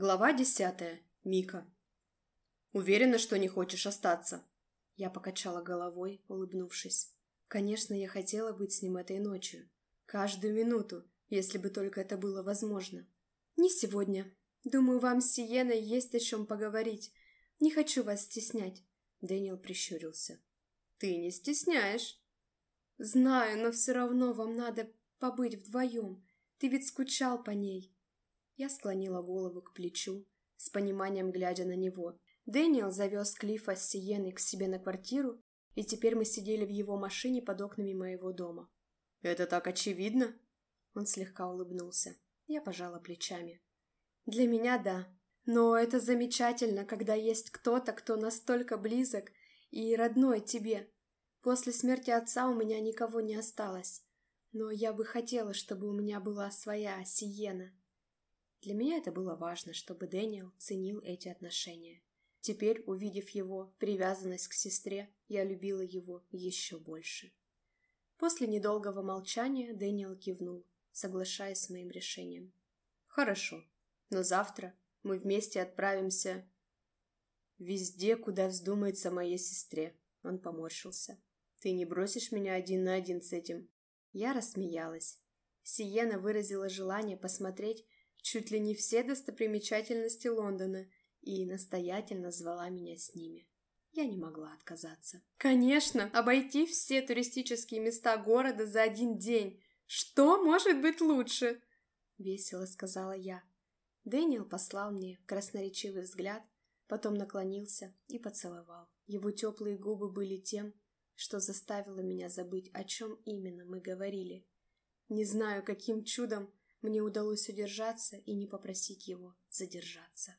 Глава десятая. Мика. «Уверена, что не хочешь остаться?» Я покачала головой, улыбнувшись. Конечно, я хотела быть с ним этой ночью. Каждую минуту, если бы только это было возможно. Не сегодня. Думаю, вам с Сиеной есть о чем поговорить. Не хочу вас стеснять. Дэниел прищурился. Ты не стесняешь. Знаю, но все равно вам надо побыть вдвоем. Ты ведь скучал по ней. Я склонила голову к плечу, с пониманием глядя на него. Дэниел завез Клиффа с Сиеной к себе на квартиру, и теперь мы сидели в его машине под окнами моего дома. «Это так очевидно?» Он слегка улыбнулся. Я пожала плечами. «Для меня да. Но это замечательно, когда есть кто-то, кто настолько близок и родной тебе. После смерти отца у меня никого не осталось. Но я бы хотела, чтобы у меня была своя Сиена. Для меня это было важно, чтобы Дэниел ценил эти отношения. Теперь, увидев его привязанность к сестре, я любила его еще больше. После недолгого молчания Дэниел кивнул, соглашаясь с моим решением. «Хорошо, но завтра мы вместе отправимся везде, куда вздумается моей сестре», — он поморщился. «Ты не бросишь меня один на один с этим?» Я рассмеялась. Сиена выразила желание посмотреть, чуть ли не все достопримечательности Лондона и настоятельно звала меня с ними. Я не могла отказаться. Конечно, обойти все туристические места города за один день. Что может быть лучше? Весело сказала я. Дэниел послал мне красноречивый взгляд, потом наклонился и поцеловал. Его теплые губы были тем, что заставило меня забыть, о чем именно мы говорили. Не знаю, каким чудом мне удалось удержаться и не попросить его задержаться.